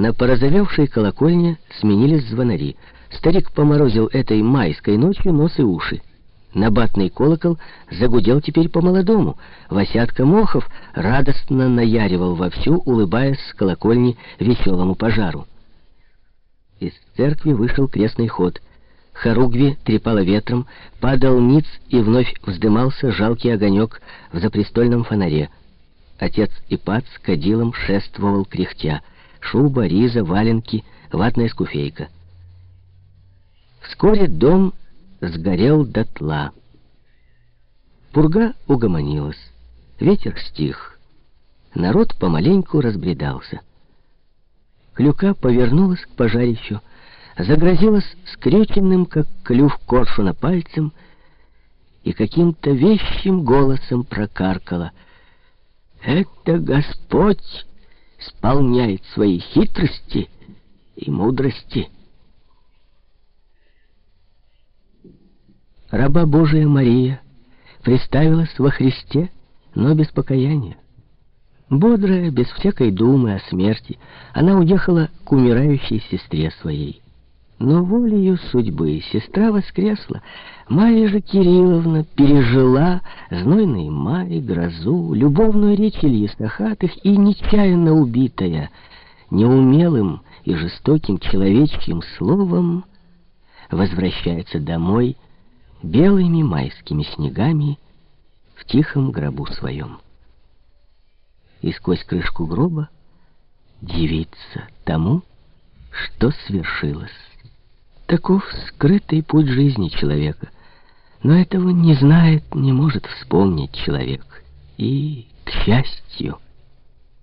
На порозовевшей колокольне сменились звонари. Старик поморозил этой майской ночью нос и уши. Набатный колокол загудел теперь по-молодому. Васятка Мохов радостно наяривал вовсю, улыбаясь с колокольни веселому пожару. Из церкви вышел крестный ход. Хоругви трепало ветром, падал ниц и вновь вздымался жалкий огонек в запрестольном фонаре. Отец Ипат с кадилом шествовал кряхтя. Шуба, риза, валенки, ватная скуфейка. Вскоре дом сгорел дотла. Пурга угомонилась, ветер стих. Народ помаленьку разбредался. Клюка повернулась к пожарищу, загрозилась скрюченным, как клюв коршуна, пальцем и каким-то вещим голосом прокаркала. «Это Господь исполняет свои хитрости и мудрости». Раба Божия Мария представилась во Христе, но без покаяния. Бодрая, без всякой думы о смерти, она уехала к умирающей сестре своей. Но волею судьбы сестра воскресла. Марья же Кирилловна пережила знойный май, грозу, любовную речь Ильи Стахатых и нечаянно убитая, неумелым и жестоким человеческим словом, возвращается домой белыми майскими снегами в тихом гробу своем и сквозь крышку гроба дивиться тому, что свершилось. Таков скрытый путь жизни человека. Но этого не знает, не может вспомнить человек. И, к счастью,